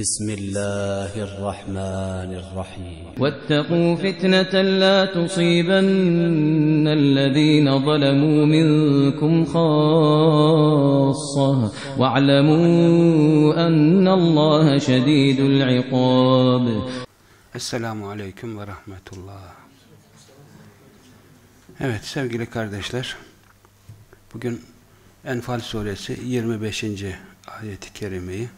بسم الله الرحمن الرحيم واتقوا فتنة لا تصيبن الذين ظلموا منكم خاصة واعلموا أن الله شديد العقاب Esselamu Aleyküm ve Rahmetullah. Evet sevgili kardeşler, bugün Enfal Suresi 25. ayet-i kerimeyi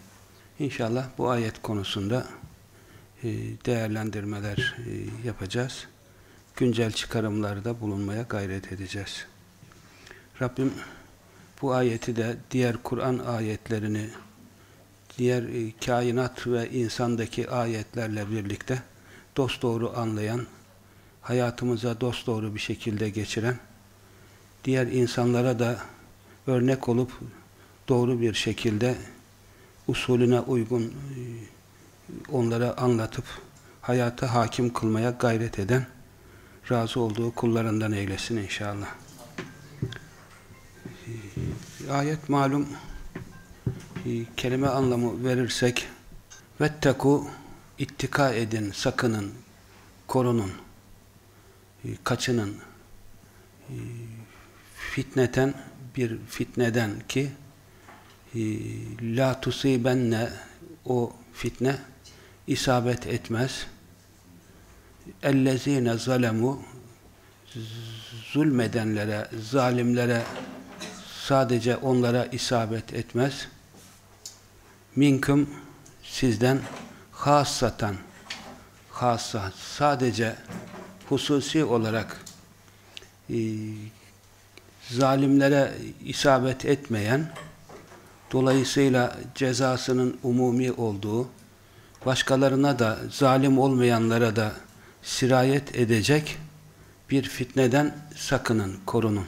inşallah bu ayet konusunda e, değerlendirmeler e, yapacağız. Güncel çıkarımlarda bulunmaya gayret edeceğiz. Rabbim bu ayeti de diğer Kur'an ayetlerini diğer e, kainat ve insandaki ayetlerle birlikte dosdoğru anlayan, hayatımıza dosdoğru bir şekilde geçiren, diğer insanlara da örnek olup doğru bir şekilde usulüne uygun e, onlara anlatıp hayata hakim kılmaya gayret eden, razı olduğu kullarından eylesin inşallah. E, Ayet malum e, kelime anlamı verirsek vetteku ittika edin, sakının, korunun, kaçının fitneten bir fitneden ki la tusibenne o fitne isabet etmez. Ellezine zalemu zulmedenlere, zalimlere sadece onlara isabet etmez. Minkum sizden hassatan hassa sadece hususi olarak e, zalimlere isabet etmeyen dolayısıyla cezasının umumi olduğu başkalarına da zalim olmayanlara da sirayet edecek bir fitneden sakının, korunun.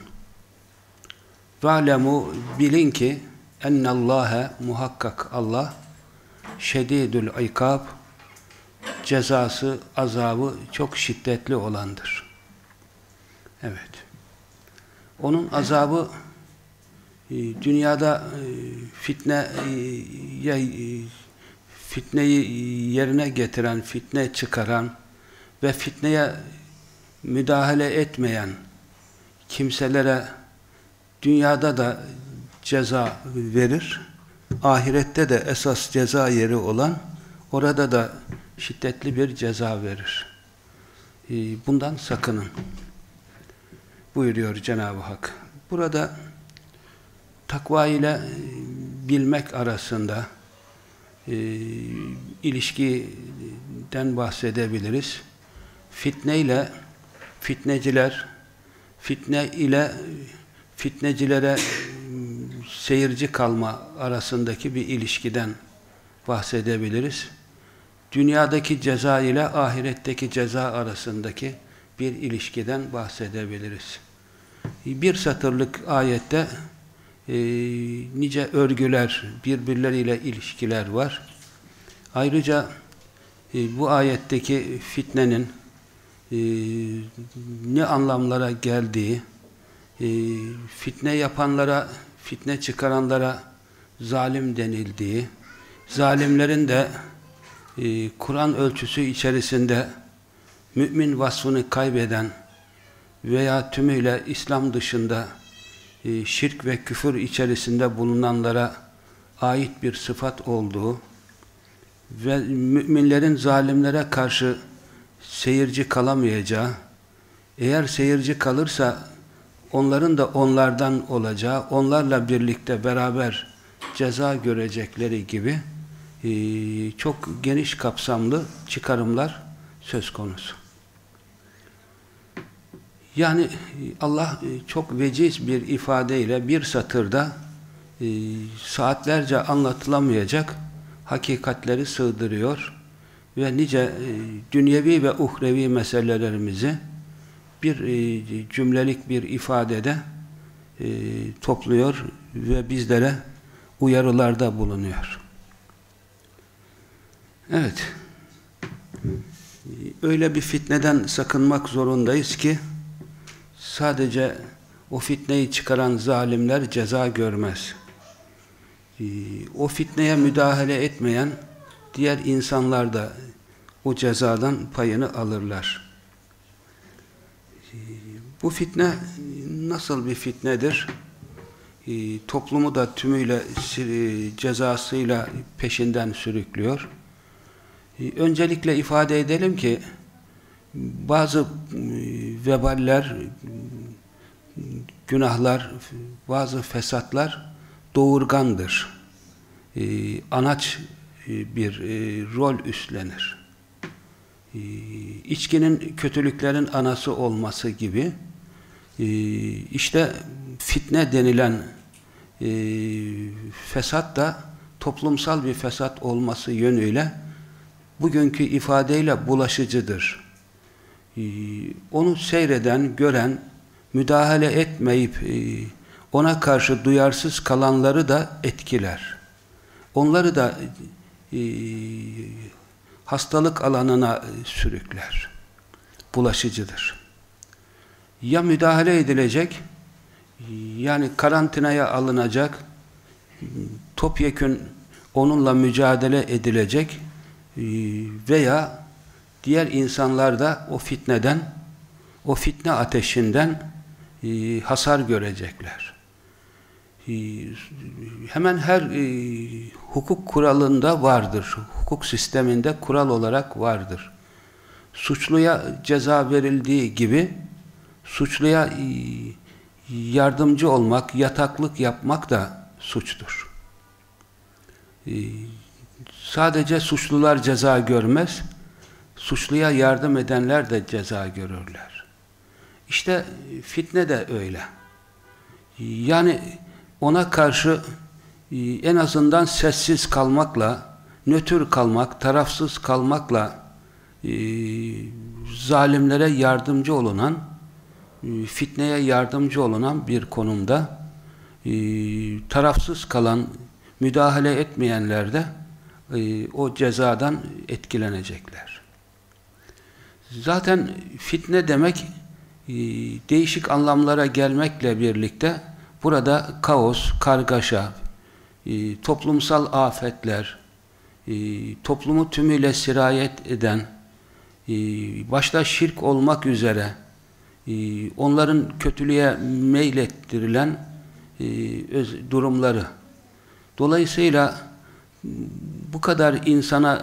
Valemu bilin ki ennallâhe muhakkak Allah şedidül ikab cezası, azabı çok şiddetli olandır. Evet. Onun azabı dünyada e, fitne e, fitneyi yerine getiren, fitne çıkaran ve fitneye müdahale etmeyen kimselere dünyada da ceza verir. Ahirette de esas ceza yeri olan orada da şiddetli bir ceza verir. Bundan sakının. Buyuruyor Cenab-ı Hak. Burada takva ile bilmek arasında e, ilişkiden bahsedebiliriz. Fitne ile fitneciler, fitne ile fitnecilere seyirci kalma arasındaki bir ilişkiden bahsedebiliriz. Dünyadaki ceza ile ahiretteki ceza arasındaki bir ilişkiden bahsedebiliriz. Bir satırlık ayette e, nice örgüler, birbirleriyle ilişkiler var. Ayrıca e, bu ayetteki fitnenin e, ne anlamlara geldiği, e, fitne yapanlara, fitne çıkaranlara zalim denildiği, zalimlerin de e, Kur'an ölçüsü içerisinde mümin vasfını kaybeden veya tümüyle İslam dışında şirk ve küfür içerisinde bulunanlara ait bir sıfat olduğu ve müminlerin zalimlere karşı seyirci kalamayacağı, eğer seyirci kalırsa onların da onlardan olacağı, onlarla birlikte beraber ceza görecekleri gibi e, çok geniş kapsamlı çıkarımlar söz konusu. Yani Allah çok veciz bir ifadeyle bir satırda e, saatlerce anlatılamayacak hakikatleri sığdırıyor ve nice e, dünyevi ve uhrevi meselelerimizi bir e, cümlelik bir ifadede e, topluyor ve bizlere uyarılarda bulunuyor. Evet. Öyle bir fitneden sakınmak zorundayız ki sadece o fitneyi çıkaran zalimler ceza görmez. Ee, o fitneye müdahale etmeyen diğer insanlar da o cezadan payını alırlar. Bu fitne nasıl bir fitnedir? Toplumu da tümüyle cezasıyla peşinden sürüklüyor. Öncelikle ifade edelim ki bazı veballer, günahlar, bazı fesatlar doğurgandır. Anaç bir rol üstlenir. İçkinin kötülüklerin anası olması gibi işte fitne denilen fesat da toplumsal bir fesat olması yönüyle bugünkü ifadeyle bulaşıcıdır. Onu seyreden, gören, müdahale etmeyip ona karşı duyarsız kalanları da etkiler. Onları da hastalık alanına sürükler. Bulaşıcıdır. Ya müdahale edilecek, yani karantinaya alınacak, topyekün onunla mücadele edilecek veya diğer insanlar da o fitneden, o fitne ateşinden hasar görecekler. Hemen her hukuk kuralında vardır. Hukuk sisteminde kural olarak vardır. Suçluya ceza verildiği gibi suçluya yardımcı olmak, yataklık yapmak da suçtur. Sadece suçlular ceza görmez, suçluya yardım edenler de ceza görürler. İşte fitne de öyle. Yani ona karşı en azından sessiz kalmakla, nötr kalmak, tarafsız kalmakla zalimlere yardımcı olunan, fitneye yardımcı olunan bir konumda tarafsız kalan, müdahale etmeyenler de o cezadan etkilenecekler. Zaten fitne demek değişik anlamlara gelmekle birlikte burada kaos, kargaşa, toplumsal afetler, toplumu tümüyle sirayet eden, başta şirk olmak üzere onların kötülüğe meylettirilen durumları. Dolayısıyla bu kadar insana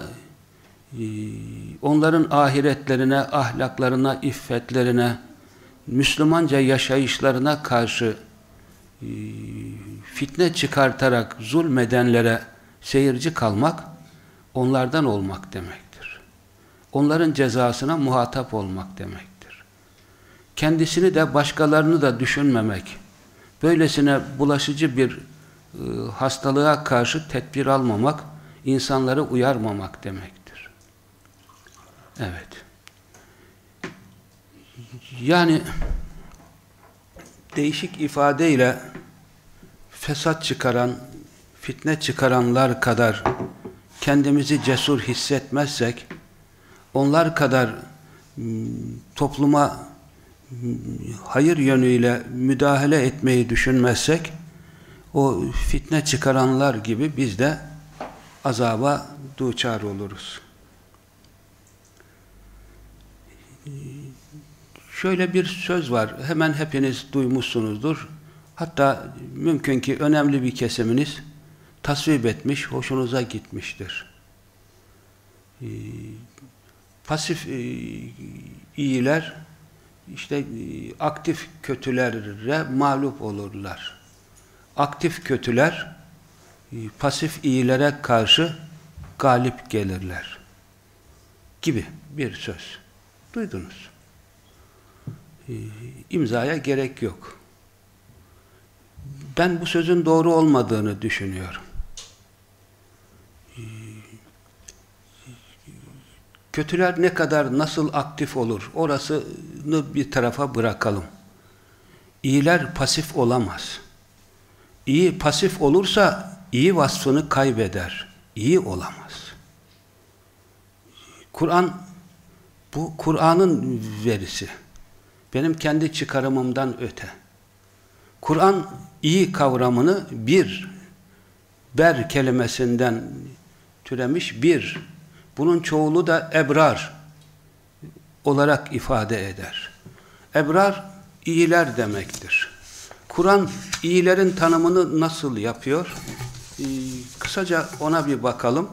onların ahiretlerine, ahlaklarına, iffetlerine, Müslümanca yaşayışlarına karşı fitne çıkartarak zulmedenlere seyirci kalmak, onlardan olmak demektir. Onların cezasına muhatap olmak demektir. Kendisini de başkalarını da düşünmemek, böylesine bulaşıcı bir hastalığa karşı tedbir almamak, insanları uyarmamak demektir. Evet. Yani değişik ifadeyle fesat çıkaran, fitne çıkaranlar kadar kendimizi cesur hissetmezsek, onlar kadar topluma hayır yönüyle müdahale etmeyi düşünmezsek, o fitne çıkaranlar gibi biz de azaba duçar oluruz. Şöyle bir söz var, hemen hepiniz duymuşsunuzdur. Hatta mümkün ki önemli bir kesiminiz tasvip etmiş, hoşunuza gitmiştir. Ee, pasif e, iyiler işte e, aktif kötülere mağlup olurlar. Aktif kötüler e, pasif iyilere karşı galip gelirler. Gibi bir söz. Duydunuz. E, imzaya gerek yok. Ben bu sözün doğru olmadığını düşünüyorum. Kötüler ne kadar nasıl aktif olur orasını bir tarafa bırakalım. İyiler pasif olamaz. İyi pasif olursa iyi vasfını kaybeder. İyi olamaz. Kur'an bu Kur'an'ın verisi. Benim kendi çıkarımımdan öte. Kur'an iyi kavramını bir ber kelimesinden türemiş bir. Bunun çoğulu da ebrar olarak ifade eder. Ebrar iyiler demektir. Kur'an iyilerin tanımını nasıl yapıyor? Ee, kısaca ona bir bakalım.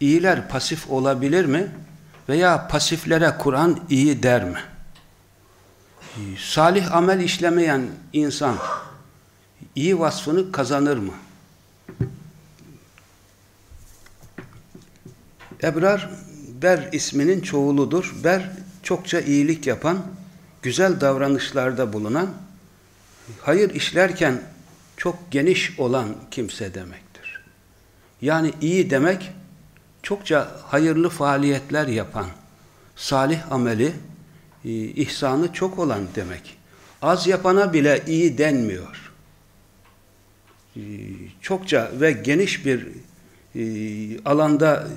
İyiler pasif olabilir mi? Veya pasiflere Kur'an iyi der mi? Salih amel işlemeyen insan iyi vasfını kazanır mı? Ebrar, Ber isminin çoğuludur. Ber, çokça iyilik yapan, güzel davranışlarda bulunan, hayır işlerken çok geniş olan kimse demektir. Yani iyi demek, çokça hayırlı faaliyetler yapan, salih ameli, ihsanı çok olan demek. Az yapana bile iyi denmiyor. E, çokça ve geniş bir e, alanda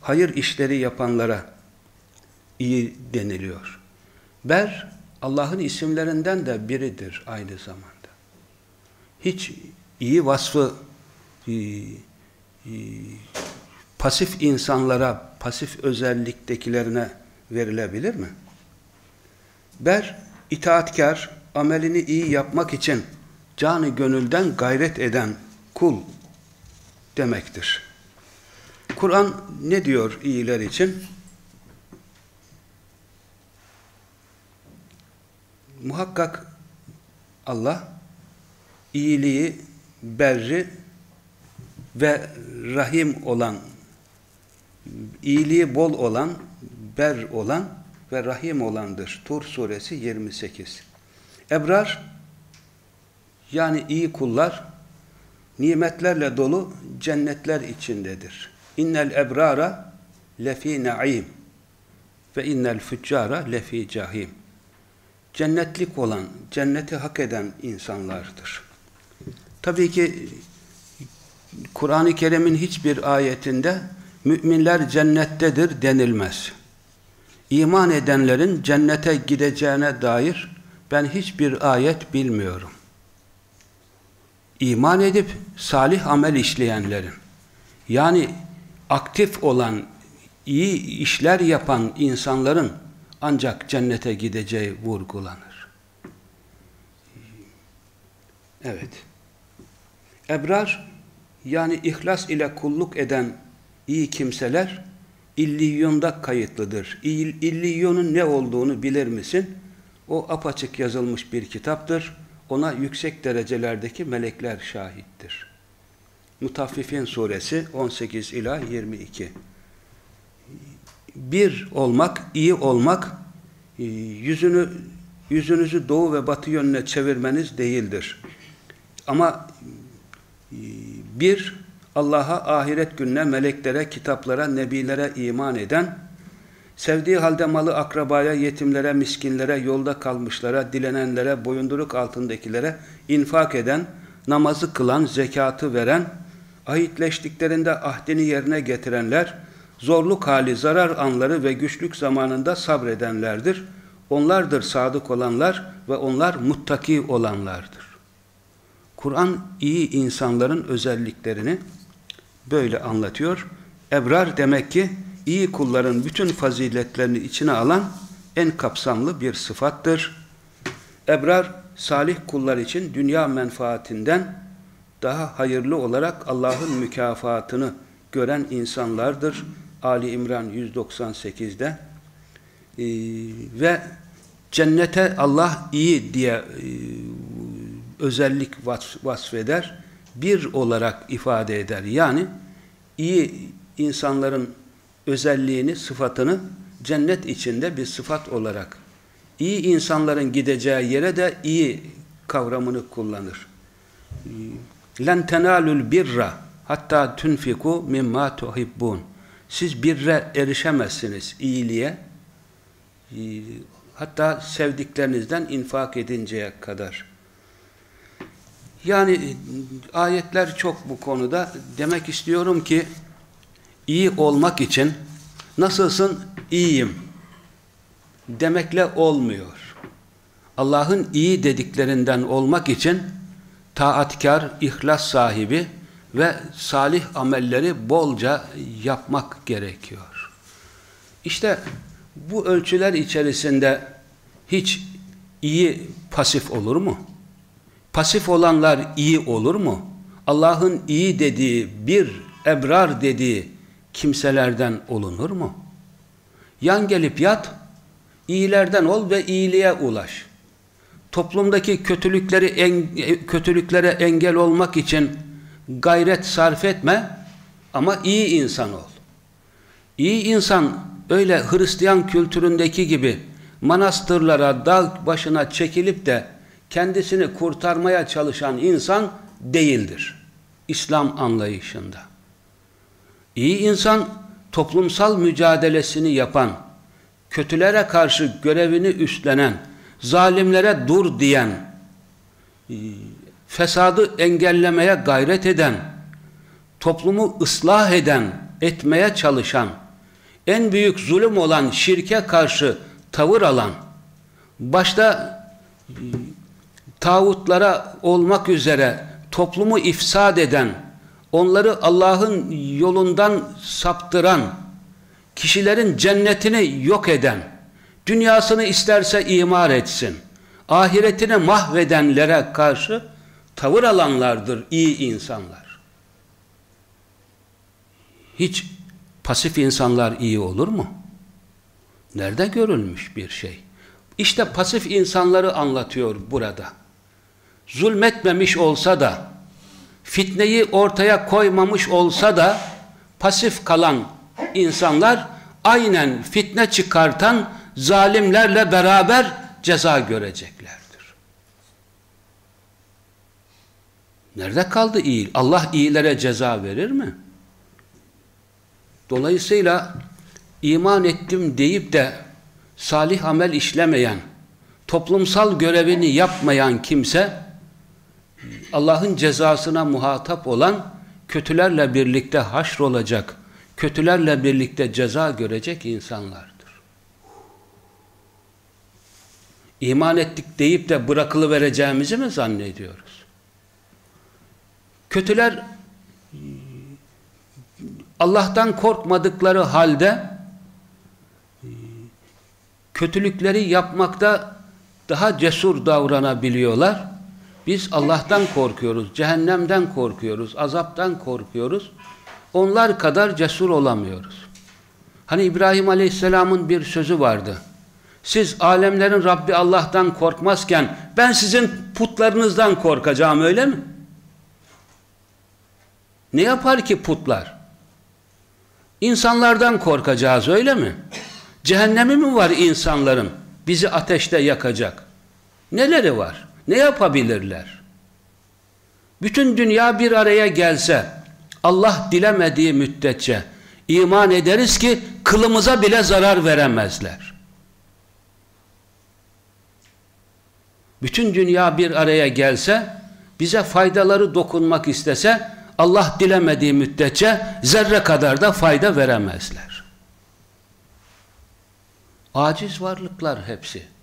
hayır işleri yapanlara iyi deniliyor. Ber, Allah'ın isimlerinden de biridir aynı zamanda. Hiç iyi vasfı e, e, pasif insanlara, pasif özelliktekilerine verilebilir mi? Ber, itaatkar, amelini iyi yapmak için canı gönülden gayret eden kul demektir. Kur'an ne diyor iyiler için? Muhakkak Allah iyiliği, berri ve rahim olan, iyiliği bol olan, ber olan ve rahim olandır. Tur suresi 28. Ebrar, yani iyi kullar, nimetlerle dolu cennetler içindedir. İnnel ebrara lefi naim ve innel füccara lefi cahim. Cennetlik olan, cenneti hak eden insanlardır. Tabii ki Kur'an-ı Kerim'in hiçbir ayetinde müminler cennettedir denilmez. İman edenlerin cennete gideceğine dair ben hiçbir ayet bilmiyorum. İman edip salih amel işleyenlerin yani aktif olan, iyi işler yapan insanların ancak cennete gideceği vurgulanır. Evet. Ebrar, yani ihlas ile kulluk eden iyi kimseler, illiyyonda kayıtlıdır. İlliyyonun ne olduğunu bilir misin? O apaçık yazılmış bir kitaptır. Ona yüksek derecelerdeki melekler şahittir. Mutaffifin suresi 18 ila 22. Bir olmak, iyi olmak, e, yüzünü yüzünüzü doğu ve batı yönüne çevirmeniz değildir. Ama e, bir, Allah'a, ahiret gününe, meleklere, kitaplara, nebilere iman eden, sevdiği halde malı akrabaya, yetimlere, miskinlere, yolda kalmışlara, dilenenlere, boyunduruk altındakilere infak eden, namazı kılan, zekatı veren, ahitleştiklerinde ahdini yerine getirenler, zorluk hali, zarar anları ve güçlük zamanında sabredenlerdir. Onlardır sadık olanlar ve onlar muttaki olanlardır. Kur'an iyi insanların özelliklerini böyle anlatıyor. Ebrar demek ki iyi kulların bütün faziletlerini içine alan en kapsamlı bir sıfattır. Ebrar salih kullar için dünya menfaatinden daha hayırlı olarak Allah'ın mükafatını gören insanlardır. Ali İmran 198'de ee, ve cennete Allah iyi diye e, özellik vasf, vasfeder, bir olarak ifade eder. Yani iyi insanların özelliğini, sıfatını cennet içinde bir sıfat olarak iyi insanların gideceği yere de iyi kavramını kullanır. Len tenalul birra hatta tunfiku mimma tuhibbun. Siz birre erişemezsiniz iyiliğe. Hatta sevdiklerinizden infak edinceye kadar. Yani ayetler çok bu konuda. Demek istiyorum ki iyi olmak için nasılsın iyiyim demekle olmuyor. Allah'ın iyi dediklerinden olmak için taatkar, ihlas sahibi, ve salih amelleri bolca yapmak gerekiyor. İşte bu ölçüler içerisinde hiç iyi pasif olur mu? Pasif olanlar iyi olur mu? Allah'ın iyi dediği, bir ebrar dediği kimselerden olunur mu? Yan gelip yat, iyilerden ol ve iyiliğe ulaş. Toplumdaki kötülükleri en, kötülüklere engel olmak için gayret sarf etme ama iyi insan ol. İyi insan öyle Hristiyan kültüründeki gibi manastırlara, dağ başına çekilip de kendisini kurtarmaya çalışan insan değildir. İslam anlayışında. İyi insan toplumsal mücadelesini yapan, kötülere karşı görevini üstlenen, zalimlere dur diyen, fesadı engellemeye gayret eden, toplumu ıslah eden, etmeye çalışan, en büyük zulüm olan şirke karşı tavır alan, başta tağutlara olmak üzere toplumu ifsad eden, onları Allah'ın yolundan saptıran, kişilerin cennetini yok eden, dünyasını isterse imar etsin, ahiretini mahvedenlere karşı tavır alanlardır iyi insanlar. Hiç pasif insanlar iyi olur mu? Nerede görülmüş bir şey? İşte pasif insanları anlatıyor burada. Zulmetmemiş olsa da, fitneyi ortaya koymamış olsa da, pasif kalan insanlar aynen fitne çıkartan zalimlerle beraber ceza göreceklerdir. Nerede kaldı iyi? Allah iyilere ceza verir mi? Dolayısıyla iman ettim deyip de salih amel işlemeyen, toplumsal görevini yapmayan kimse Allah'ın cezasına muhatap olan kötülerle birlikte haşrolacak, kötülerle birlikte ceza görecek insanlardır. İman ettik deyip de bırakılı vereceğimizi mi zannediyoruz? Kötüler Allah'tan korkmadıkları halde kötülükleri yapmakta daha cesur davranabiliyorlar. Biz Allah'tan korkuyoruz, cehennemden korkuyoruz, azaptan korkuyoruz. Onlar kadar cesur olamıyoruz. Hani İbrahim Aleyhisselam'ın bir sözü vardı. Siz alemlerin Rabbi Allah'tan korkmazken ben sizin putlarınızdan korkacağım öyle mi? Ne yapar ki putlar? İnsanlardan korkacağız öyle mi? Cehennemi mi var insanların? Bizi ateşte yakacak. Neleri var? Ne yapabilirler? Bütün dünya bir araya gelse, Allah dilemediği müddetçe iman ederiz ki kılımıza bile zarar veremezler. Bütün dünya bir araya gelse, bize faydaları dokunmak istese, Allah dilemediği müddetçe zerre kadar da fayda veremezler. Aciz varlıklar hepsi.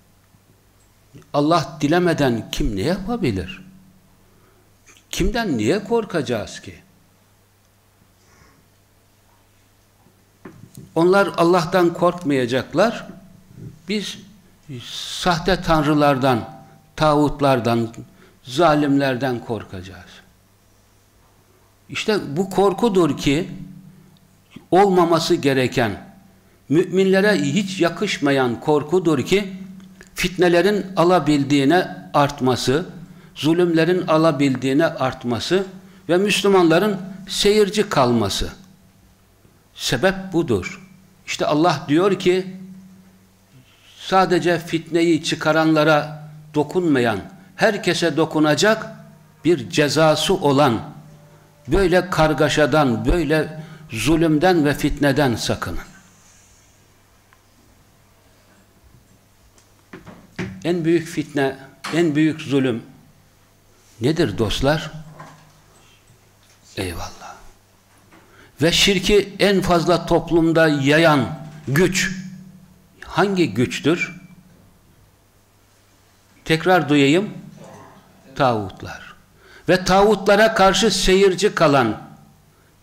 Allah dilemeden kim ne yapabilir? Kimden niye korkacağız ki? Onlar Allah'tan korkmayacaklar. Biz sahte tanrılardan, tağutlardan, zalimlerden korkacağız. İşte bu korkudur ki olmaması gereken, müminlere hiç yakışmayan korkudur ki fitnelerin alabildiğine artması, zulümlerin alabildiğine artması ve Müslümanların seyirci kalması. Sebep budur. İşte Allah diyor ki sadece fitneyi çıkaranlara dokunmayan, herkese dokunacak bir cezası olan böyle kargaşadan, böyle zulümden ve fitneden sakının. En büyük fitne, en büyük zulüm nedir dostlar? Eyvallah. Ve şirki en fazla toplumda yayan güç hangi güçtür? Tekrar duyayım. Tağutlar. ve tağutlara karşı seyirci kalan,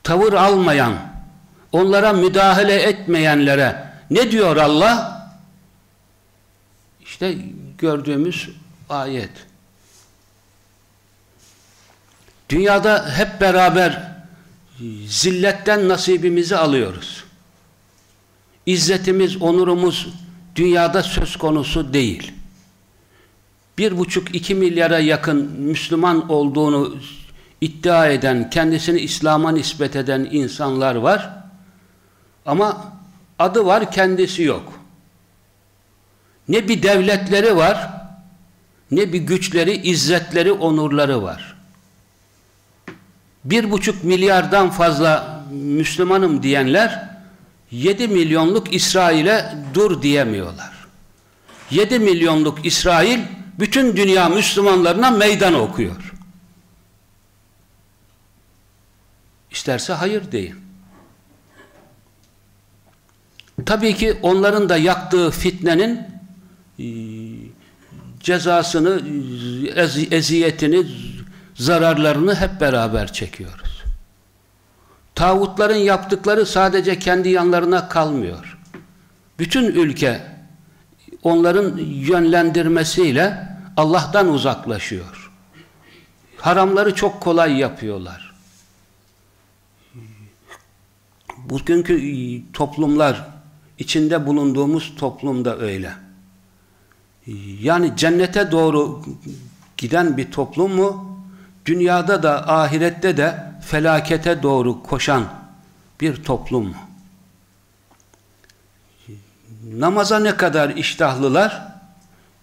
tavır almayan, onlara müdahale etmeyenlere ne diyor Allah? İşte gördüğümüz ayet. Dünyada hep beraber zilletten nasibimizi alıyoruz. İzzetimiz, onurumuz dünyada söz konusu değil. Bir buçuk iki milyara yakın Müslüman olduğunu iddia eden, kendisini İslam'a nispet eden insanlar var. Ama adı var, kendisi yok. Ne bir devletleri var, ne bir güçleri, izzetleri, onurları var. Bir buçuk milyardan fazla Müslümanım diyenler 7 milyonluk İsrail'e dur diyemiyorlar. 7 milyonluk İsrail bütün dünya Müslümanlarına meydan okuyor. İsterse hayır deyin. Tabii ki onların da yaktığı fitnenin cezasını, ez eziyetini, zararlarını hep beraber çekiyoruz. Tağutların yaptıkları sadece kendi yanlarına kalmıyor. Bütün ülke onların yönlendirmesiyle Allah'tan uzaklaşıyor. Haramları çok kolay yapıyorlar. Bugünkü toplumlar, içinde bulunduğumuz toplumda öyle. Yani cennete doğru giden bir toplum mu? Dünyada da ahirette de felakete doğru koşan bir toplum mu? Namaza ne kadar iştahlılar?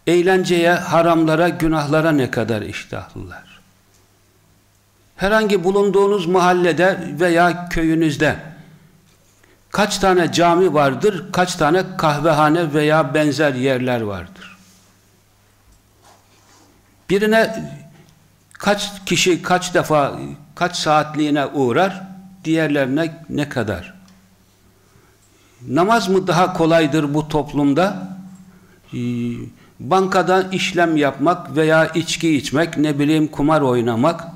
Eğlenceye, haramlara, günahlara ne kadar iştahlılar? Herhangi bulunduğunuz mahallede veya köyünüzde kaç tane cami vardır, kaç tane kahvehane veya benzer yerler vardır? Birine kaç kişi kaç defa kaç saatliğine uğrar diğerlerine ne kadar? Namaz mı daha kolaydır bu toplumda? Ee, bankada işlem yapmak veya içki içmek ne bileyim kumar oynamak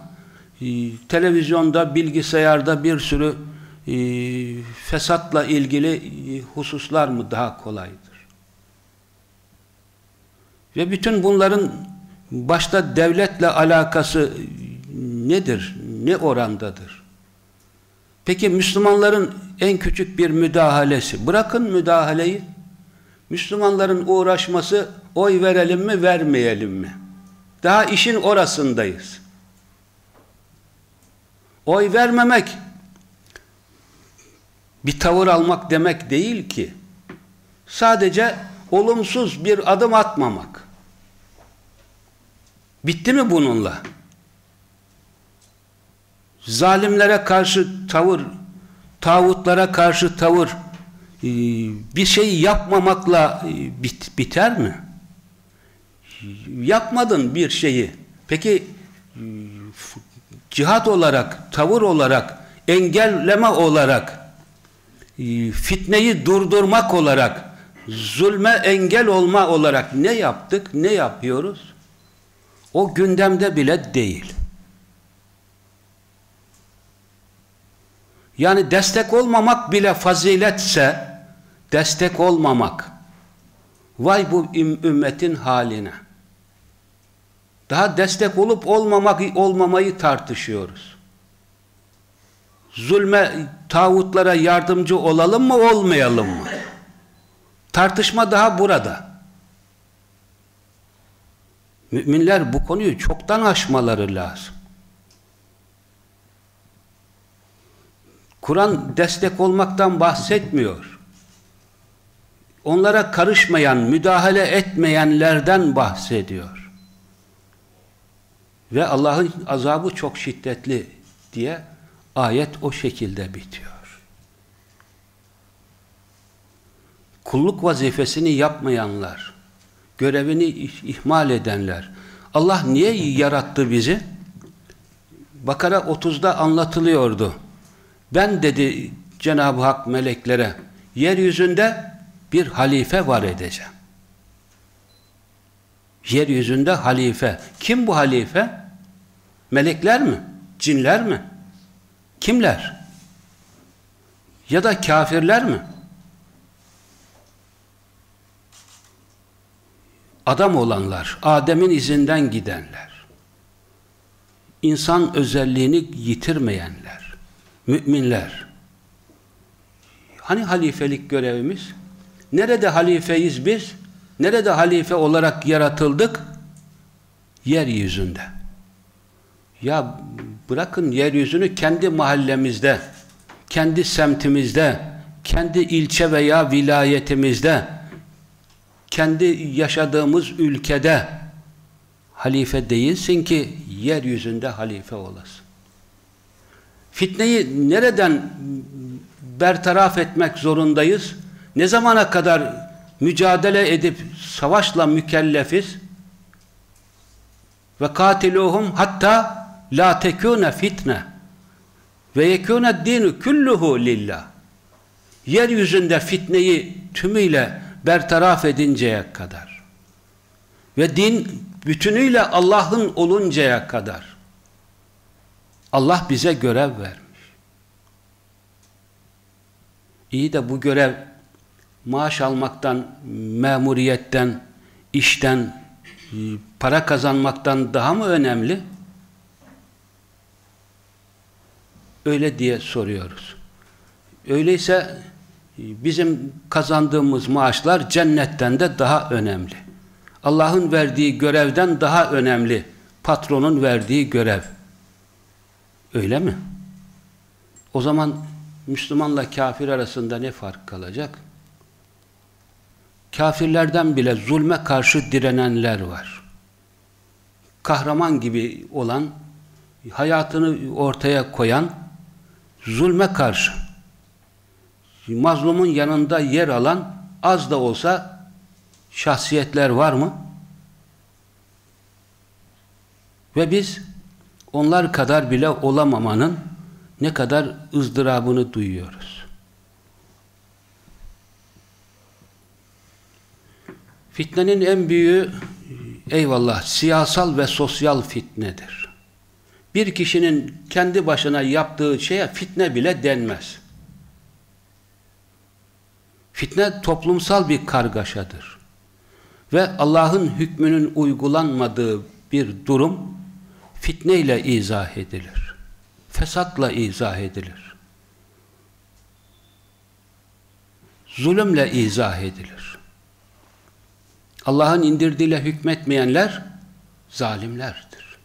ee, televizyonda bilgisayarda bir sürü e, fesatla ilgili hususlar mı daha kolaydır? Ve bütün bunların başta devletle alakası nedir? Ne orandadır? Peki Müslümanların en küçük bir müdahalesi, bırakın müdahaleyi, Müslümanların uğraşması oy verelim mi vermeyelim mi? Daha işin orasındayız. Oy vermemek bir tavır almak demek değil ki. Sadece olumsuz bir adım atmamak. Bitti mi bununla? Zalimlere karşı tavır, tağutlara karşı tavır e, bir şey yapmamakla e, bit, biter mi? Yapmadın bir şeyi. Peki e, cihat olarak, tavır olarak, engelleme olarak, fitneyi durdurmak olarak, zulme engel olma olarak ne yaptık, ne yapıyoruz? O gündemde bile değil. Yani destek olmamak bile faziletse destek olmamak vay bu ümmetin haline. Daha destek olup olmamak olmamayı tartışıyoruz. Zulme, tağutlara yardımcı olalım mı, olmayalım mı? Tartışma daha burada. Müminler bu konuyu çoktan aşmaları lazım. Kur'an destek olmaktan bahsetmiyor. Onlara karışmayan, müdahale etmeyenlerden bahsediyor. Ve Allah'ın azabı çok şiddetli diye ayet o şekilde bitiyor. Kulluk vazifesini yapmayanlar, görevini ihmal edenler. Allah niye yarattı bizi? Bakara 30'da anlatılıyordu. Ben dedi Cenab-ı Hak meleklere yeryüzünde bir halife var edeceğim. Yeryüzünde halife. Kim bu halife? Melekler mi? Cinler mi? Kimler? Ya da kafirler mi? Adam olanlar, Adem'in izinden gidenler, insan özelliğini yitirmeyenler, müminler. Hani halifelik görevimiz? Nerede halifeyiz biz? Nerede halife olarak yaratıldık? Yeryüzünde. Ya bırakın yeryüzünü kendi mahallemizde, kendi semtimizde, kendi ilçe veya vilayetimizde, kendi yaşadığımız ülkede halife değilsin ki yeryüzünde halife olasın. Fitneyi nereden bertaraf etmek zorundayız? Ne zamana kadar mücadele edip savaşla mükellefiz? Ve katiluhum hatta la tekune fitne ve yekune dinu kulluhu lillah. Yeryüzünde fitneyi tümüyle bertaraf edinceye kadar ve din bütünüyle Allah'ın oluncaya kadar Allah bize görev vermiş. İyi de bu görev maaş almaktan, memuriyetten, işten, para kazanmaktan daha mı önemli? Öyle diye soruyoruz. Öyleyse bizim kazandığımız maaşlar cennetten de daha önemli. Allah'ın verdiği görevden daha önemli. Patronun verdiği görev. Öyle mi? O zaman Müslümanla kafir arasında ne fark kalacak? Kafirlerden bile zulme karşı direnenler var. Kahraman gibi olan, hayatını ortaya koyan, zulme karşı, mazlumun yanında yer alan, az da olsa şahsiyetler var mı? Ve biz onlar kadar bile olamamanın ne kadar ızdırabını duyuyoruz. Fitnenin en büyüğü eyvallah siyasal ve sosyal fitnedir. Bir kişinin kendi başına yaptığı şeye fitne bile denmez. Fitne toplumsal bir kargaşadır. Ve Allah'ın hükmünün uygulanmadığı bir durum fitneyle izah edilir. Fesatla izah edilir. Zulümle izah edilir. Allah'ın indirdiğiyle hükmetmeyenler zalimlerdir.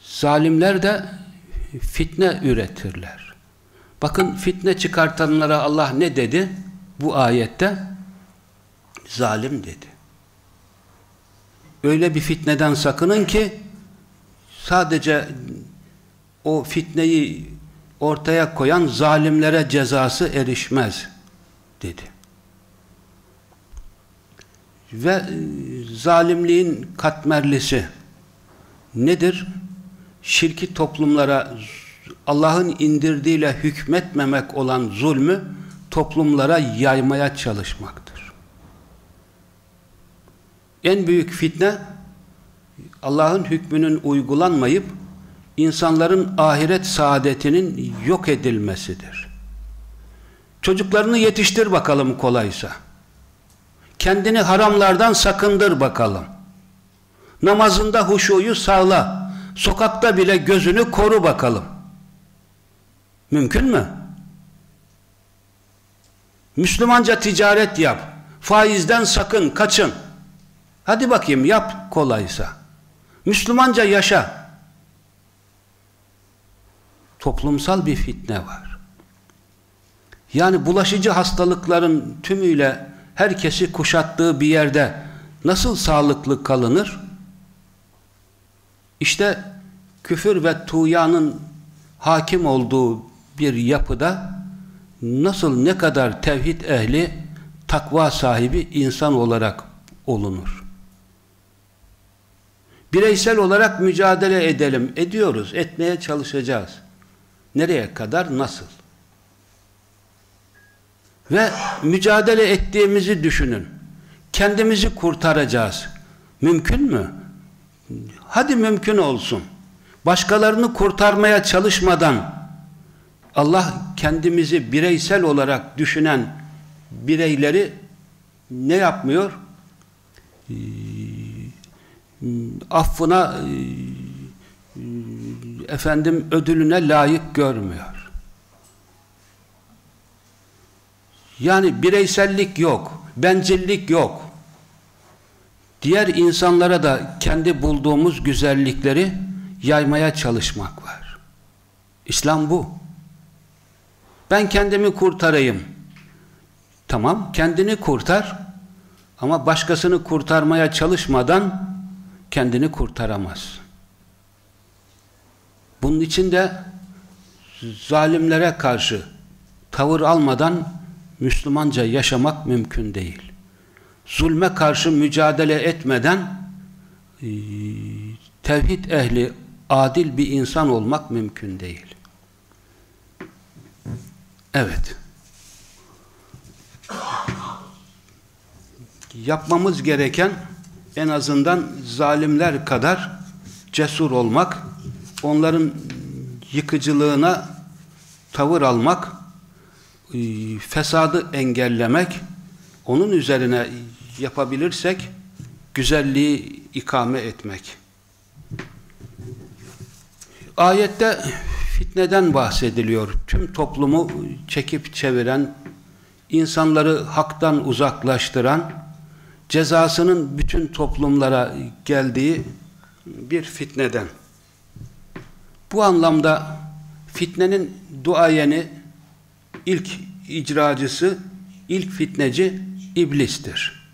Zalimler de fitne üretirler. Bakın fitne çıkartanlara Allah ne dedi? Bu ayette zalim dedi. Öyle bir fitneden sakının ki sadece o fitneyi ortaya koyan zalimlere cezası erişmez dedi. Ve e, zalimliğin katmerlisi nedir? Şirki toplumlara Allah'ın indirdiğiyle hükmetmemek olan zulmü toplumlara yaymaya çalışmaktır. En büyük fitne Allah'ın hükmünün uygulanmayıp insanların ahiret saadetinin yok edilmesidir. Çocuklarını yetiştir bakalım kolaysa. Kendini haramlardan sakındır bakalım. Namazında huşuyu sağla. Sokakta bile gözünü koru bakalım. Mümkün mü? Müslümanca ticaret yap. Faizden sakın, kaçın. Hadi bakayım yap kolaysa. Müslümanca yaşa. Toplumsal bir fitne var. Yani bulaşıcı hastalıkların tümüyle herkesi kuşattığı bir yerde nasıl sağlıklı kalınır? İşte küfür ve tuğyanın hakim olduğu bir yapıda nasıl ne kadar tevhid ehli, takva sahibi insan olarak olunur. Bireysel olarak mücadele edelim. Ediyoruz. Etmeye çalışacağız. Nereye kadar? Nasıl? Ve mücadele ettiğimizi düşünün. Kendimizi kurtaracağız. Mümkün mü? Hadi mümkün olsun. başkalarını kurtarmaya çalışmadan Allah kendimizi bireysel olarak düşünen bireyleri ne yapmıyor? Ee, affına e, efendim ödülüne layık görmüyor. Yani bireysellik yok, bencillik yok. Diğer insanlara da kendi bulduğumuz güzellikleri yaymaya çalışmak var. İslam bu. Ben kendimi kurtarayım. Tamam, kendini kurtar ama başkasını kurtarmaya çalışmadan kendini kurtaramaz. Bunun için de zalimlere karşı tavır almadan Müslümanca yaşamak mümkün değil. Zulme karşı mücadele etmeden e, tevhid ehli adil bir insan olmak mümkün değil. Evet. Yapmamız gereken en azından zalimler kadar cesur olmak, onların yıkıcılığına tavır almak, e, fesadı engellemek, onun üzerine yapabilirsek güzelliği ikame etmek. Ayette fitneden bahsediliyor. Tüm toplumu çekip çeviren, insanları haktan uzaklaştıran, cezasının bütün toplumlara geldiği bir fitneden. Bu anlamda fitnenin duayeni, ilk icracısı, ilk fitneci iblistir.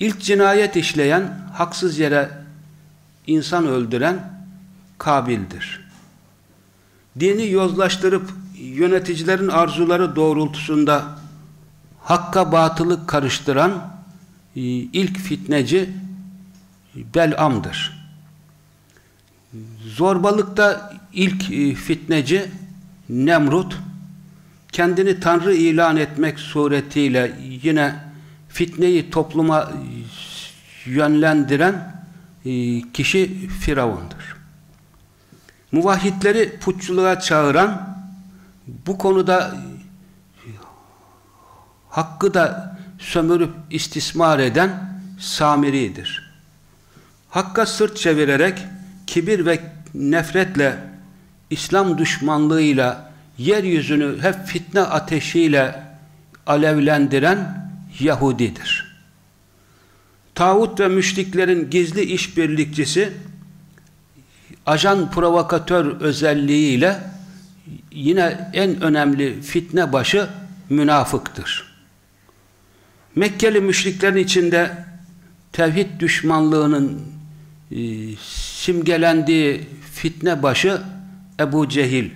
İlk cinayet işleyen, haksız yere insan öldüren Kabil'dir. Dini yozlaştırıp yöneticilerin arzuları doğrultusunda hakka batılı karıştıran e, ilk fitneci Belam'dır. Zorbalıkta ilk e, fitneci Nemrut kendini Tanrı ilan etmek suretiyle yine fitneyi topluma yönlendiren e, kişi Firavun'dur. Muvahhidleri putçuluğa çağıran bu konuda hakkı da sömürüp istismar eden Samiri'dir. Hakka sırt çevirerek kibir ve nefretle İslam düşmanlığıyla yeryüzünü hep fitne ateşiyle alevlendiren Yahudidir. Tağut ve müşriklerin gizli işbirlikçisi ajan provokatör özelliğiyle yine en önemli fitne başı münafıktır. Mekkeli müşriklerin içinde tevhid düşmanlığının e, simgelendiği fitne başı Ebu Cehil.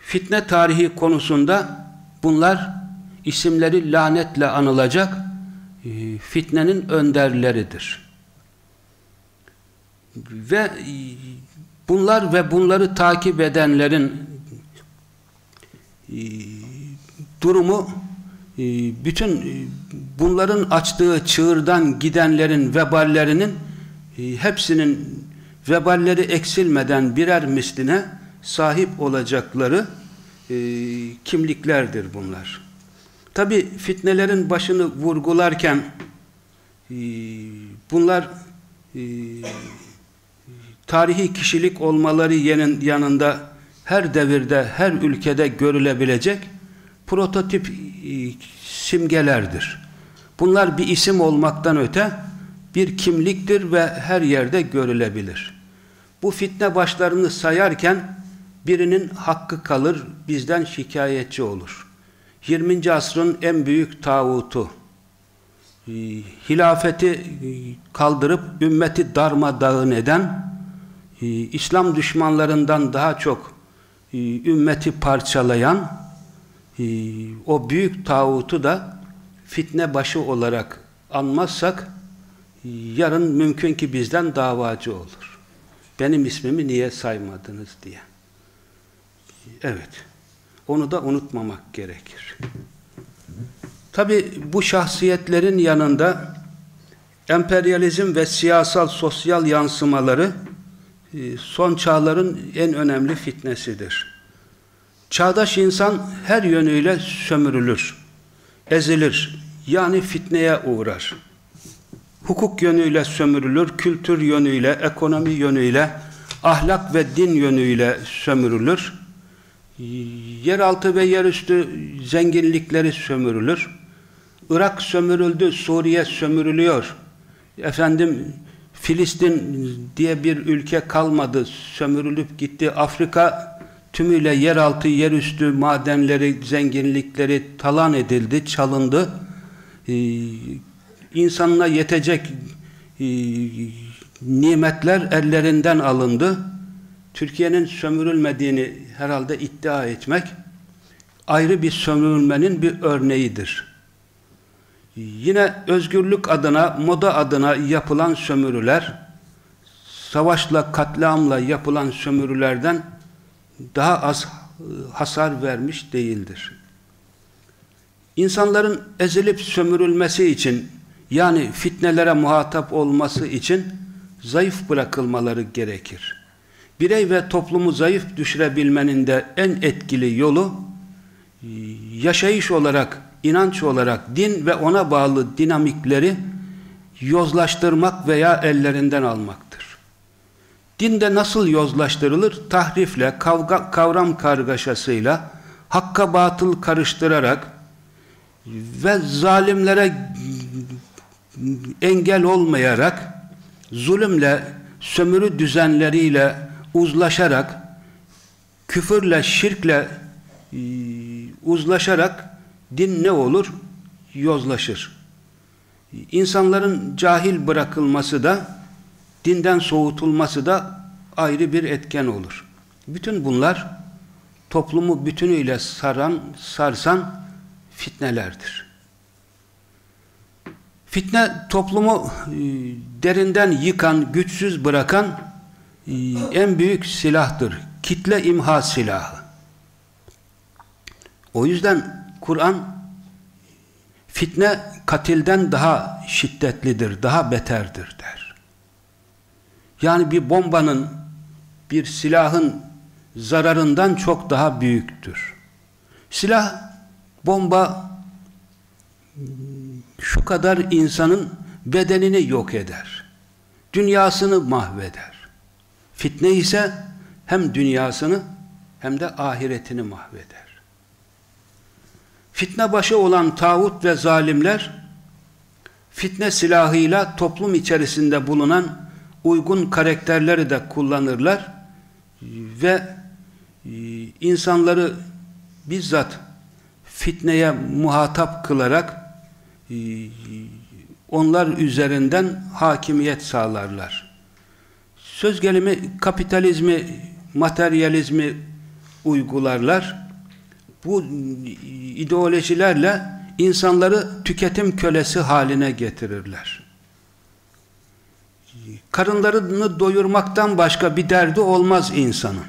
Fitne tarihi konusunda bunlar isimleri lanetle anılacak e, fitnenin önderleridir. Ve bunlar ve bunları takip edenlerin e, durumu e, bütün e, bunların açtığı çığırdan gidenlerin veballerinin hepsinin veballeri eksilmeden birer misline sahip olacakları kimliklerdir bunlar. Tabi fitnelerin başını vurgularken bunlar tarihi kişilik olmaları yanında her devirde, her ülkede görülebilecek prototip e, simgelerdir. Bunlar bir isim olmaktan öte bir kimliktir ve her yerde görülebilir. Bu fitne başlarını sayarken birinin hakkı kalır, bizden şikayetçi olur. 20. asrın en büyük tağutu, e, hilafeti e, kaldırıp ümmeti darmadağın eden, İslam düşmanlarından daha çok ümmeti parçalayan, ee, o büyük tağutu da fitne başı olarak anmazsak yarın mümkün ki bizden davacı olur. Benim ismimi niye saymadınız diye. Evet. Onu da unutmamak gerekir. Tabi bu şahsiyetlerin yanında emperyalizm ve siyasal sosyal yansımaları e, son çağların en önemli fitnesidir. Çağdaş insan her yönüyle sömürülür, ezilir, yani fitneye uğrar. Hukuk yönüyle sömürülür, kültür yönüyle, ekonomi yönüyle, ahlak ve din yönüyle sömürülür. Yeraltı ve yerüstü zenginlikleri sömürülür. Irak sömürüldü, Suriye sömürülüyor. Efendim Filistin diye bir ülke kalmadı, sömürülüp gitti. Afrika tümüyle yeraltı, yerüstü madenleri, zenginlikleri talan edildi, çalındı. Ee, insanına yetecek e, nimetler ellerinden alındı. Türkiye'nin sömürülmediğini herhalde iddia etmek ayrı bir sömürülmenin bir örneğidir. Yine özgürlük adına, moda adına yapılan sömürüler, savaşla, katliamla yapılan sömürülerden daha az hasar vermiş değildir. İnsanların ezilip sömürülmesi için, yani fitnelere muhatap olması için zayıf bırakılmaları gerekir. Birey ve toplumu zayıf düşürebilmenin de en etkili yolu, yaşayış olarak inanç olarak din ve ona bağlı dinamikleri yozlaştırmak veya ellerinden almaktır. Dinde nasıl yozlaştırılır? Tahrifle, kavga, kavram kargaşasıyla, hakka batıl karıştırarak ve zalimlere engel olmayarak, zulümle, sömürü düzenleriyle uzlaşarak, küfürle, şirkle uzlaşarak din ne olur? Yozlaşır. İnsanların cahil bırakılması da dinden soğutulması da ayrı bir etken olur. Bütün bunlar toplumu bütünüyle saran, sarsan fitnelerdir. Fitne toplumu e, derinden yıkan, güçsüz bırakan e, en büyük silahtır. Kitle imha silahı. O yüzden Kur'an fitne katilden daha şiddetlidir, daha beterdir der. Yani bir bombanın, bir silahın zararından çok daha büyüktür. Silah, bomba şu kadar insanın bedenini yok eder. Dünyasını mahveder. Fitne ise hem dünyasını hem de ahiretini mahveder. Fitne başı olan tağut ve zalimler fitne silahıyla toplum içerisinde bulunan uygun karakterleri de kullanırlar ve e, insanları bizzat fitneye muhatap kılarak e, onlar üzerinden hakimiyet sağlarlar. Söz gelimi kapitalizmi, materyalizmi uygularlar bu ideolojilerle insanları tüketim kölesi haline getirirler. Karınlarını doyurmaktan başka bir derdi olmaz insanın.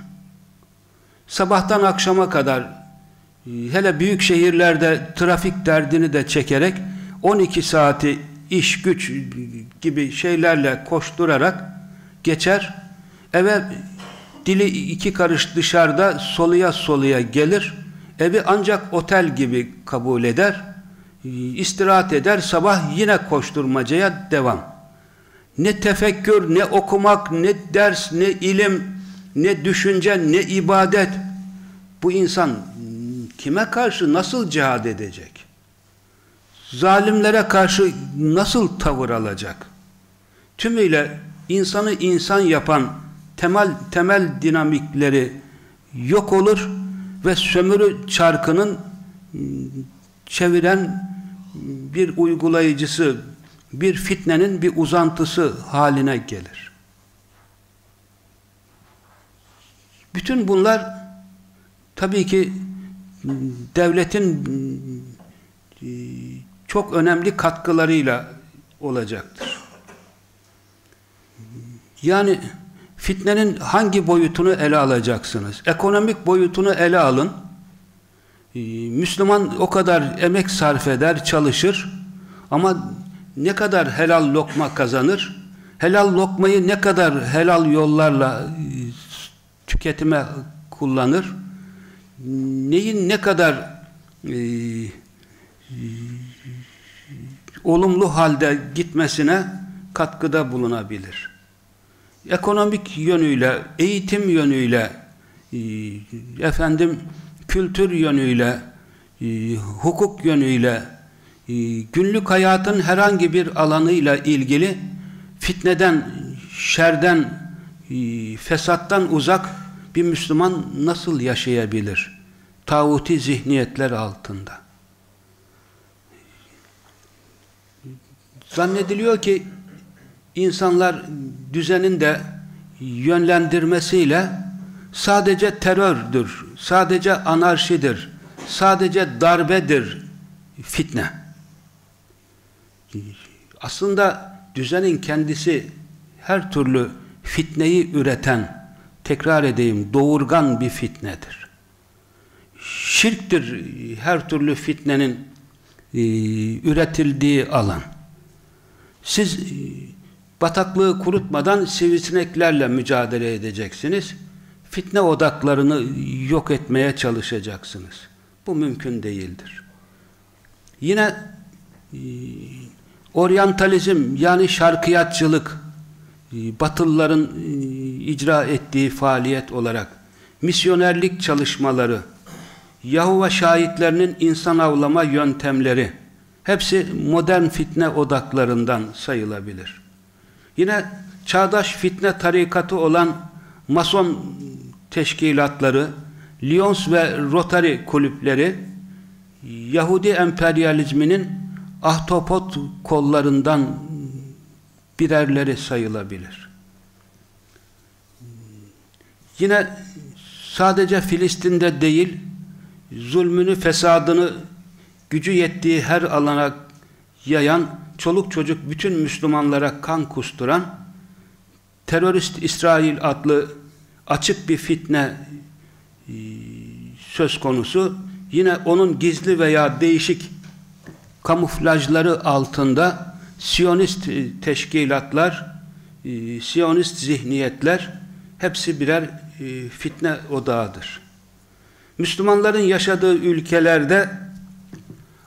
Sabahtan akşama kadar hele büyük şehirlerde trafik derdini de çekerek 12 saati iş güç gibi şeylerle koşturarak geçer. Eve dili iki karış dışarıda soluya soluya gelir Evi ancak otel gibi kabul eder, istirahat eder, sabah yine koşturmacaya devam. Ne tefekkür, ne okumak, ne ders, ne ilim, ne düşünce, ne ibadet. Bu insan kime karşı nasıl cihad edecek? Zalimlere karşı nasıl tavır alacak? Tümüyle insanı insan yapan temel temel dinamikleri yok olur ve sömürü çarkının ıı, çeviren bir uygulayıcısı, bir fitnenin bir uzantısı haline gelir. Bütün bunlar tabii ki devletin ıı, çok önemli katkılarıyla olacaktır. Yani Fitnenin hangi boyutunu ele alacaksınız? Ekonomik boyutunu ele alın. Ee, Müslüman o kadar emek sarf eder, çalışır ama ne kadar helal lokma kazanır? helal lokmayı ne kadar helal yollarla e, tüketime kullanır, neyin ne kadar e, e, olumlu halde gitmesine katkıda bulunabilir. Ekonomik yönüyle, eğitim yönüyle, e, efendim kültür yönüyle, e, hukuk yönüyle, e, günlük hayatın herhangi bir alanıyla ilgili fitneden, şerden, fesattan uzak bir Müslüman nasıl yaşayabilir? Tağuti zihniyetler altında. Zannediliyor ki insanlar düzenin de yönlendirmesiyle sadece terördür, sadece anarşidir, sadece darbedir fitne. Aslında düzenin kendisi her türlü fitneyi üreten, tekrar edeyim, doğurgan bir fitnedir. Şirktir her türlü fitnenin e, üretildiği alan. Siz bataklığı kurutmadan sivrisineklerle mücadele edeceksiniz. Fitne odaklarını yok etmeye çalışacaksınız. Bu mümkün değildir. Yine e, oryantalizm yani şarkiyatçılık e, Batılıların e, icra ettiği faaliyet olarak misyonerlik çalışmaları Yahova şahitlerinin insan avlama yöntemleri hepsi modern fitne odaklarından sayılabilir. Yine çağdaş fitne tarikatı olan mason teşkilatları Lyons ve Rotary kulüpleri Yahudi emperyalizminin ahtapot kollarından birerleri sayılabilir. Yine sadece Filistin'de değil, zulmünü, fesadını gücü yettiği her alana yayan, çoluk çocuk bütün Müslümanlara kan kusturan, terörist İsrail adlı açık bir fitne e, söz konusu. Yine onun gizli veya değişik kamuflajları altında Siyonist e, teşkilatlar, e, Siyonist zihniyetler hepsi birer fitne odağıdır. Müslümanların yaşadığı ülkelerde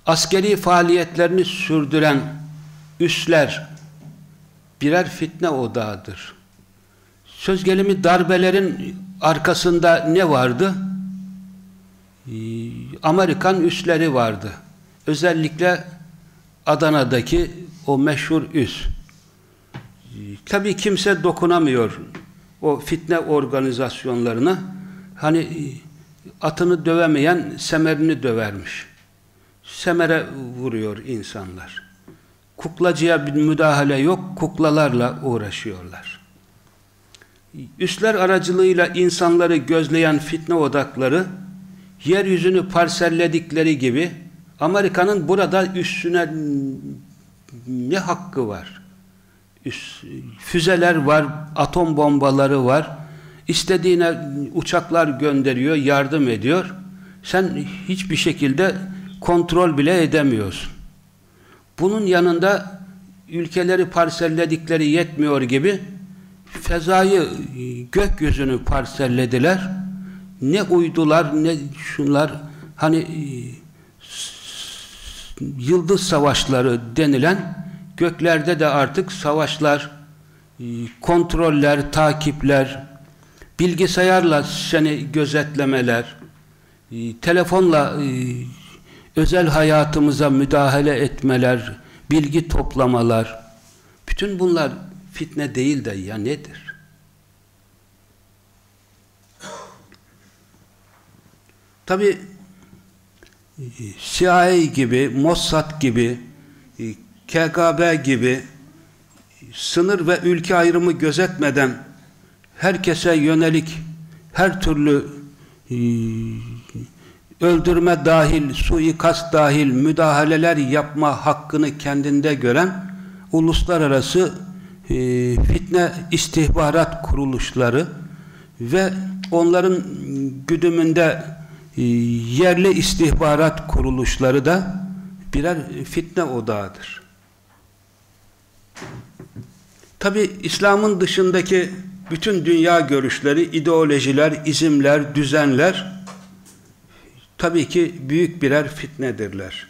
askeri faaliyetlerini sürdüren üsler birer fitne odağıdır. Söz gelimi darbelerin arkasında ne vardı? Ee, Amerikan üsleri vardı. Özellikle Adana'daki o meşhur üs. Ee, Tabi kimse dokunamıyor o fitne organizasyonlarına. Hani e, atını dövemeyen semerini dövermiş. Semere vuruyor insanlar. Kuklacıya bir müdahale yok, kuklalarla uğraşıyorlar. Üsler aracılığıyla insanları gözleyen fitne odakları, yeryüzünü parselledikleri gibi, Amerika'nın burada üstüne ne hakkı var? Üst, füzeler var, atom bombaları var, istediğine uçaklar gönderiyor, yardım ediyor. Sen hiçbir şekilde kontrol bile edemiyorsun. Bunun yanında ülkeleri parselledikleri yetmiyor gibi fezayı, gökyüzünü parsellediler. Ne uydular, ne şunlar, hani e, yıldız savaşları denilen göklerde de artık savaşlar, e, kontroller, takipler, bilgisayarla seni gözetlemeler, e, telefonla özel hayatımıza müdahale etmeler, bilgi toplamalar, bütün bunlar fitne değil de ya nedir? Tabi CIA gibi, Mossad gibi, KGB gibi sınır ve ülke ayrımı gözetmeden herkese yönelik her türlü öldürme dahil, suikast dahil müdahaleler yapma hakkını kendinde gören uluslararası e, fitne istihbarat kuruluşları ve onların güdümünde e, yerli istihbarat kuruluşları da birer fitne odağıdır. Tabi İslam'ın dışındaki bütün dünya görüşleri, ideolojiler, izimler, düzenler tabii ki büyük birer fitnedirler.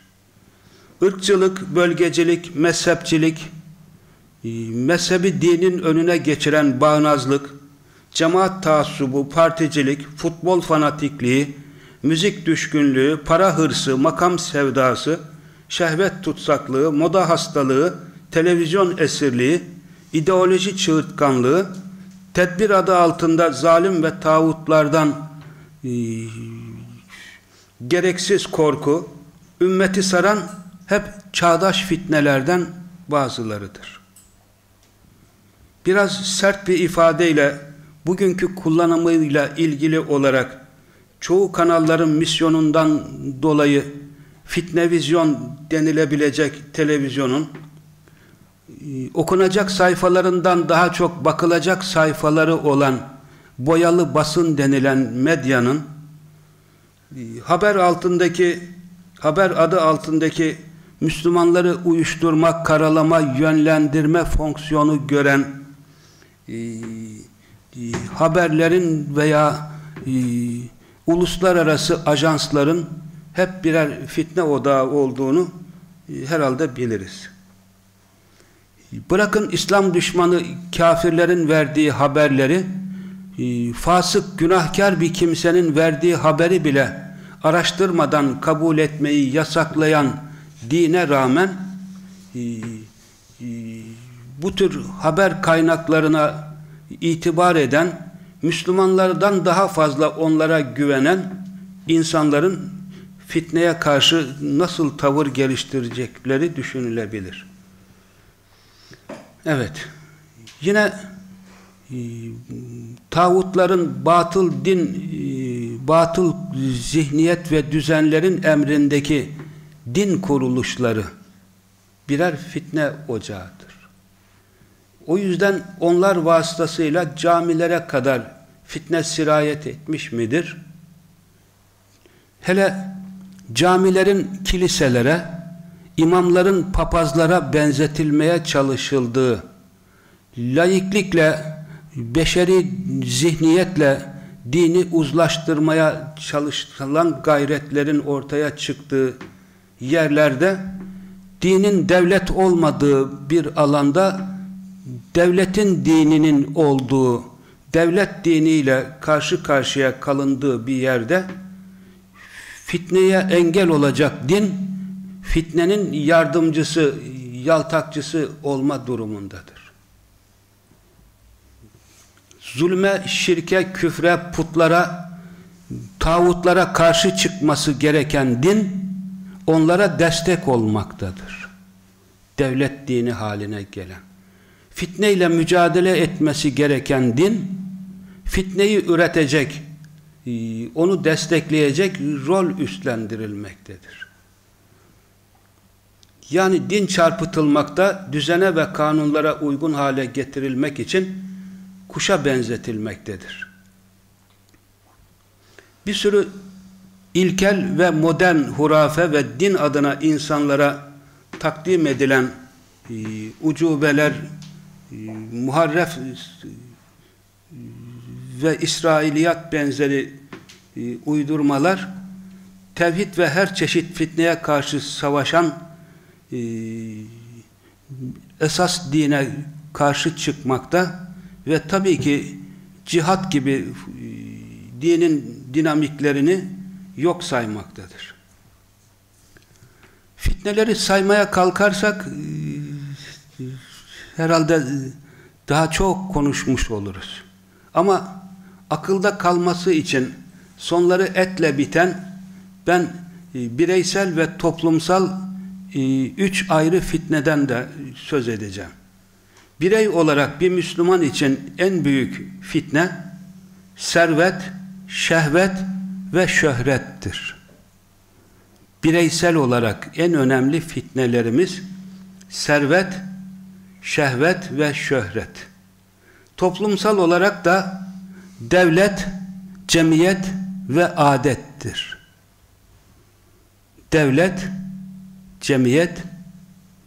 Irkçılık, bölgecilik, mezhepçilik, e, mezhebi dinin önüne geçiren bağnazlık, cemaat taassubu, particilik, futbol fanatikliği, müzik düşkünlüğü, para hırsı, makam sevdası, şehvet tutsaklığı, moda hastalığı, televizyon esirliği, ideoloji çığırtkanlığı, tedbir adı altında zalim ve tağutlardan e, gereksiz korku, ümmeti saran hep çağdaş fitnelerden bazılarıdır. Biraz sert bir ifadeyle bugünkü kullanımıyla ilgili olarak çoğu kanalların misyonundan dolayı fitnevizyon denilebilecek televizyonun e, okunacak sayfalarından daha çok bakılacak sayfaları olan boyalı basın denilen medyanın haber altındaki haber adı altındaki Müslümanları uyuşturma, karalama, yönlendirme fonksiyonu gören e, e, haberlerin veya e, uluslararası ajansların hep birer fitne odağı olduğunu e, herhalde biliriz. Bırakın İslam düşmanı kafirlerin verdiği haberleri, fasık, günahkar bir kimsenin verdiği haberi bile araştırmadan kabul etmeyi yasaklayan dine rağmen e, e, bu tür haber kaynaklarına itibar eden, Müslümanlardan daha fazla onlara güvenen insanların fitneye karşı nasıl tavır geliştirecekleri düşünülebilir. Evet. Yine tağutların batıl din, e, batıl zihniyet ve düzenlerin emrindeki din kuruluşları birer fitne ocağıdır. O yüzden onlar vasıtasıyla camilere kadar fitne sirayet etmiş midir? Hele camilerin kiliselere, imamların papazlara benzetilmeye çalışıldığı, laiklikle, beşeri zihniyetle dini uzlaştırmaya çalışılan gayretlerin ortaya çıktığı yerlerde dinin devlet olmadığı bir alanda devletin dininin olduğu, devlet diniyle karşı karşıya kalındığı bir yerde fitneye engel olacak din, fitnenin yardımcısı, yaltakçısı olma durumundadır. Zulme, şirke, küfre, putlara, tağutlara karşı çıkması gereken din, onlara destek olmaktadır. Devlet dini haline gelen. Fitneyle mücadele etmesi gereken din, fitneyi üretecek, e, onu destekleyecek rol üstlendirilmektedir. Yani din çarpıtılmakta, düzene ve kanunlara uygun hale getirilmek için kuşa benzetilmektedir. Bir sürü ilkel ve modern hurafe ve din adına insanlara takdim edilen e, ucubeler, e, muharref e, ve İsrailiyat benzeri e, uydurmalar tevhid ve her çeşit fitneye karşı savaşan esas dine karşı çıkmakta ve tabii ki cihat gibi e, dinin dinamiklerini yok saymaktadır. Fitneleri saymaya kalkarsak e, herhalde daha çok konuşmuş oluruz. Ama akılda kalması için sonları etle biten ben e, bireysel ve toplumsal üç ayrı fitneden de söz edeceğim. Birey olarak bir Müslüman için en büyük fitne servet, şehvet ve şöhrettir. Bireysel olarak en önemli fitnelerimiz servet, şehvet ve şöhret. Toplumsal olarak da devlet, cemiyet ve adettir. Devlet, cemiyet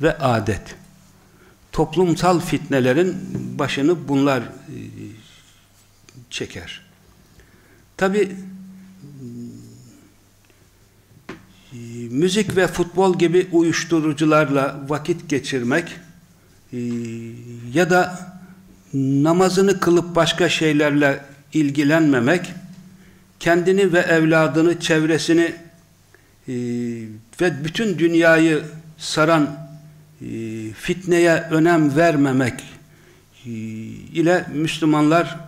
ve adet. Toplumsal fitnelerin başını bunlar e, çeker. Tabi e, müzik ve futbol gibi uyuşturucularla vakit geçirmek e, ya da namazını kılıp başka şeylerle ilgilenmemek kendini ve evladını, çevresini ve bütün dünyayı saran fitneye önem vermemek e, ile Müslümanlar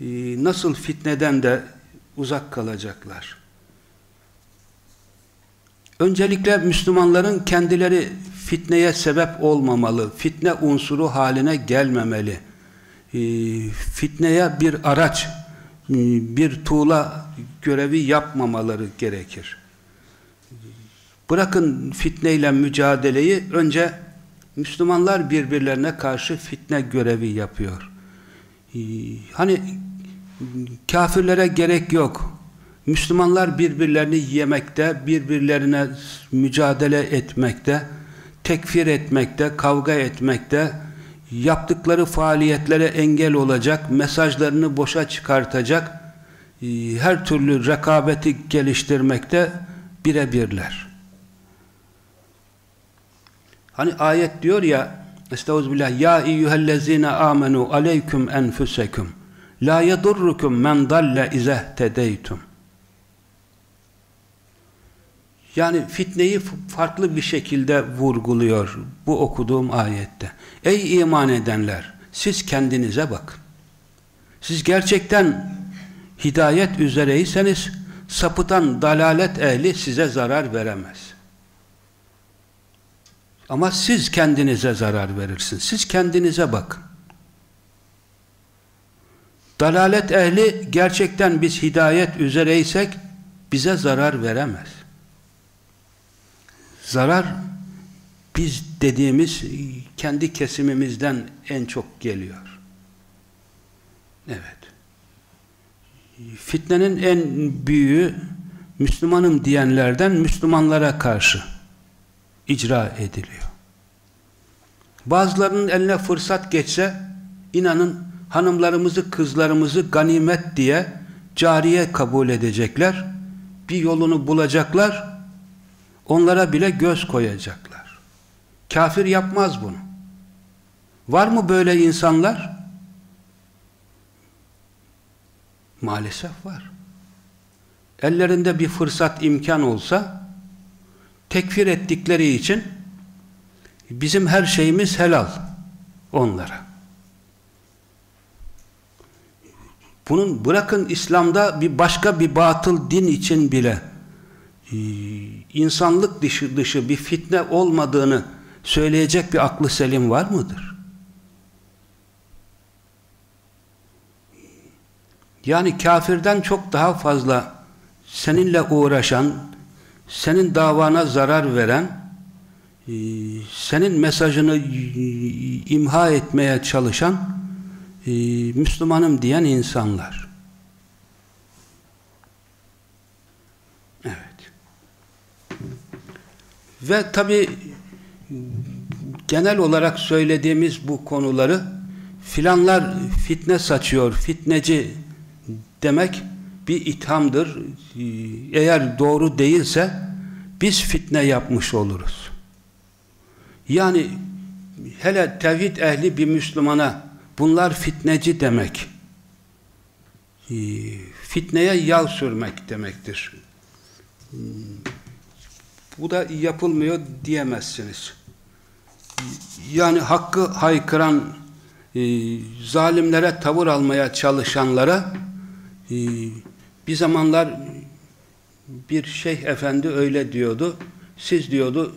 e, nasıl fitneden de uzak kalacaklar. Öncelikle Müslümanların kendileri fitneye sebep olmamalı, fitne unsuru haline gelmemeli. Fitneye bir araç, bir tuğla görevi yapmamaları gerekir. Bırakın fitneyle mücadeleyi, önce Müslümanlar birbirlerine karşı fitne görevi yapıyor. Ee, hani kafirlere gerek yok. Müslümanlar birbirlerini yemekte, birbirlerine mücadele etmekte, tekfir etmekte, kavga etmekte, yaptıkları faaliyetlere engel olacak, mesajlarını boşa çıkartacak, ee, her türlü rekabeti geliştirmekte birebirler. Hani ayet diyor ya Estağfirullah ya eyyühellezine amenu aleyküm enfusekum la yedurrukum men dalle izehtedeytum yani fitneyi farklı bir şekilde vurguluyor bu okuduğum ayette. Ey iman edenler siz kendinize bakın. Siz gerçekten hidayet üzereyseniz sapıtan dalalet ehli size zarar veremez. Ama siz kendinize zarar verirsiniz. Siz kendinize bakın. Dalalet ehli gerçekten biz hidayet üzereysek bize zarar veremez. Zarar biz dediğimiz kendi kesimimizden en çok geliyor. Evet. Fitnenin en büyüğü Müslümanım diyenlerden Müslümanlara karşı icra ediliyor. Bazılarının eline fırsat geçse inanın hanımlarımızı, kızlarımızı ganimet diye cariye kabul edecekler. Bir yolunu bulacaklar. Onlara bile göz koyacaklar. Kafir yapmaz bunu. Var mı böyle insanlar? Maalesef var. Ellerinde bir fırsat imkan olsa tekfir ettikleri için bizim her şeyimiz helal onlara. Bunun bırakın İslam'da bir başka bir batıl din için bile e, insanlık dışı dışı bir fitne olmadığını söyleyecek bir aklı selim var mıdır? Yani kafirden çok daha fazla seninle uğraşan, senin davana zarar veren, e, senin mesajını imha etmeye çalışan e, Müslümanım diyen insanlar. Evet. Ve tabi genel olarak söylediğimiz bu konuları filanlar fitne saçıyor, fitneci demek bir ithamdır. Eğer doğru değilse biz fitne yapmış oluruz. Yani hele tevhid ehli bir Müslümana bunlar fitneci demek. Fitneye yal sürmek demektir. Bu da yapılmıyor diyemezsiniz. Yani hakkı haykıran zalimlere tavır almaya çalışanlara bir zamanlar bir şeyh efendi öyle diyordu. Siz diyordu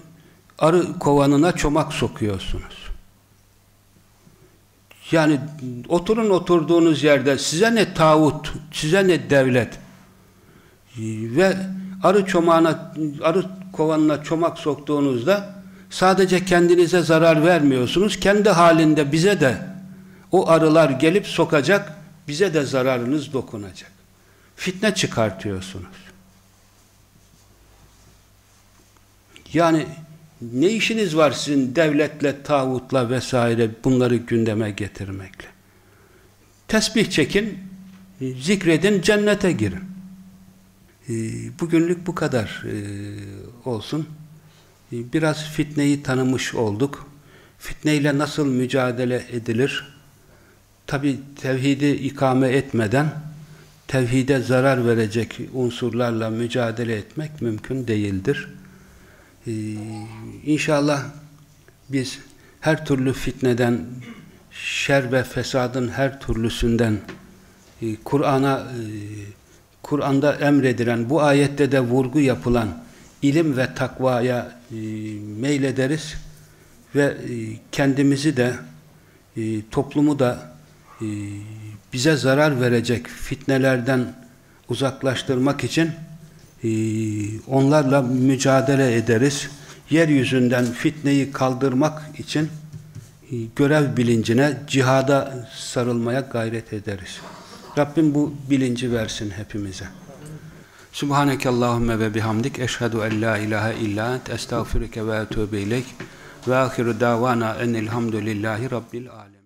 arı kovanına çomak sokuyorsunuz. Yani oturun oturduğunuz yerde size ne tağut, size ne devlet ve arı çomağına, arı kovanına çomak soktuğunuzda sadece kendinize zarar vermiyorsunuz. Kendi halinde bize de o arılar gelip sokacak, bize de zararınız dokunacak. Fitne çıkartıyorsunuz. Yani Ne işiniz var sizin devletle, tağutla vesaire bunları gündeme getirmekle? Tesbih çekin, zikredin, cennete girin. Ee, bugünlük bu kadar ee, olsun. Ee, biraz fitneyi tanımış olduk. Fitneyle nasıl mücadele edilir? Tabi tevhidi ikame etmeden tevhide zarar verecek unsurlarla mücadele etmek mümkün değildir. Ee, inşallah biz her türlü fitneden, şer ve fesadın her türlüsünden e, Kur'an'a e, Kur'an'da emredilen, bu ayette de vurgu yapılan ilim ve takvaya e, meylederiz ve kendimizi de toplumu da e, bize zarar verecek fitnelerden uzaklaştırmak için e, onlarla mücadele ederiz. Yeryüzünden fitneyi kaldırmak için e, görev bilincine, cihada sarılmaya gayret ederiz. Rabbim bu bilinci versin hepimize. Subhaneke Allahümme ve bihamdik eşhedü en la ilahe illa ent estağfirüke ve etûbü ileyk ve ahiru davana enilhamdülillahi rabbil alemin.